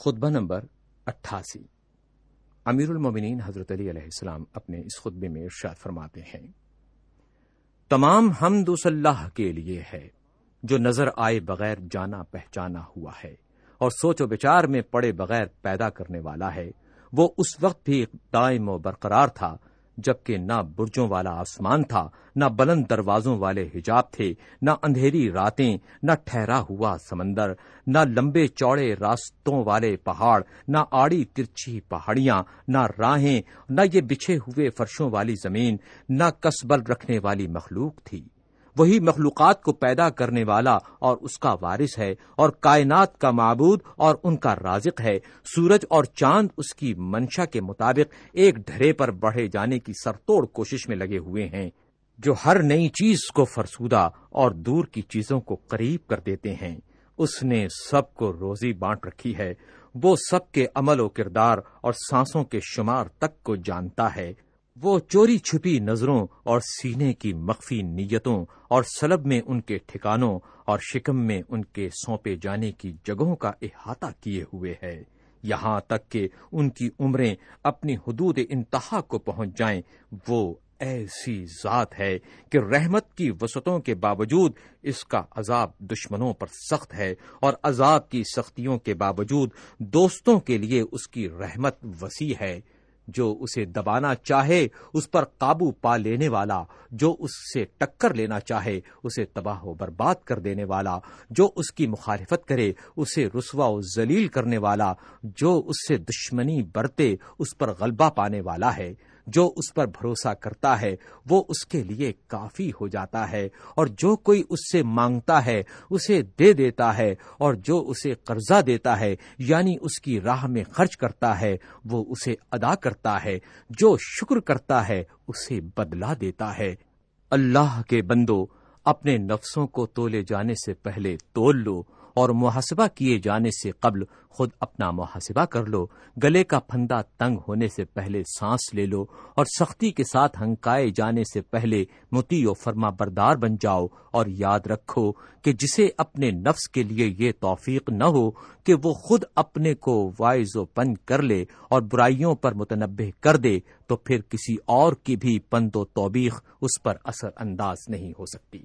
خطبہ نمبر اٹھاسی۔ امیر المومنین حضرت علی علیہ السلام اپنے اس خطبے میں ارشاد فرماتے ہیں۔ تمام حمد اس اللہ کے لیے ہے، جو نظر آئے بغیر جانا پہچانا ہوا ہے، اور سوچ و بچار میں پڑے بغیر پیدا کرنے والا ہے۔ وہ اس وقت بھی دائم و برقرار تھا جبکہ نہ برجوں والا آسمان تھا، نہ بلند دروازوں والے حجاب تھے، نہ اندھیری راتیں، نہ ٹھہرا ہوا سمندر، نہ لمبے چوڑے راستوں والے پہاڑ، نہ آڑی ترچھی پہاڑیاں، نہ راہیں، نہ یہ بچھے ہوئے فرشوں والی زمین، نہ کسبل رکھنے والی مخلوق تھی۔ وہی مخلوقات کو پیدا کرنے والا اور اس کا وارث ہے اور کائنات کا معبود اور ان کا رازق ہے۔ سورج اور چاند اس کی منشا کے مطابق ایک ڈھرے پر بڑھے جانے کی سرتوڑ کوشش میں لگے ہوئے ہیں، جو ہر نئی چیز کو فرسودہ اور دور کی چیزوں کو قریب کر دیتے ہیں۔ اس نے سب کو روزی بانٹ رکھی ہے۔ وہ سب کے عمل و کردار اور سانسوں کے شمار تک کو جانتا ہے۔ وہ چوری چھپی نظروں اور سینے کی مخفی نیتوں اور سلب میں ان کے ٹھکانوں اور شکم میں ان کے سونپے جانے کی جگہوں کا احاطہ کیے ہوئے ہے۔ یہاں تک کہ ان کی عمریں اپنی حدود انتہا کو پہنچ جائیں، وہ ایسی ذات ہے کہ رحمت کی وسطوں کے باوجود اس کا عذاب دشمنوں پر سخت ہے اور عذاب کی سختیوں کے باوجود دوستوں کے لیے اس کی رحمت وسیع ہے۔ جو اسے دبانا چاہے، اس پر قابو پا لینے والا، جو اس سے ٹکر لینا چاہے، اسے تباہ و برباد کر دینے والا، جو اس کی مخالفت کرے، اسے رسوا و ذلیل کرنے والا، جو اس سے دشمنی برتے، اس پر غلبہ پانے والا ہے۔ جو اس پر بھروسہ کرتا ہے، وہ اس کے لیے کافی ہو جاتا ہے، اور جو کوئی اس سے مانگتا ہے، اسے دے دیتا ہے، اور جو اسے قرضہ دیتا ہے یعنی اس کی راہ میں خرچ کرتا ہے، وہ اسے ادا کرتا ہے، جو شکر کرتا ہے، اسے بدلا دیتا ہے۔ اللہ کے بندو، اپنے نفسوں کو تولے جانے سے پہلے تول لو۔ اور محاسبہ کیے جانے سے قبل خود اپنا محاسبہ کر لو، گلے کا پھندا تنگ ہونے سے پہلے سانس لے لو اور سختی کے ساتھ ہنکائے جانے سے پہلے متی و فرما بردار بن جاؤ اور یاد رکھو کہ جسے اپنے نفس کے لیے یہ توفیق نہ ہو کہ وہ خود اپنے کو وائز و پن کر لے اور برائیوں پر متنبع کر دے تو پھر کسی اور کی بھی پند و توبیخ اس پر اثر انداز نہیں ہو سکتی۔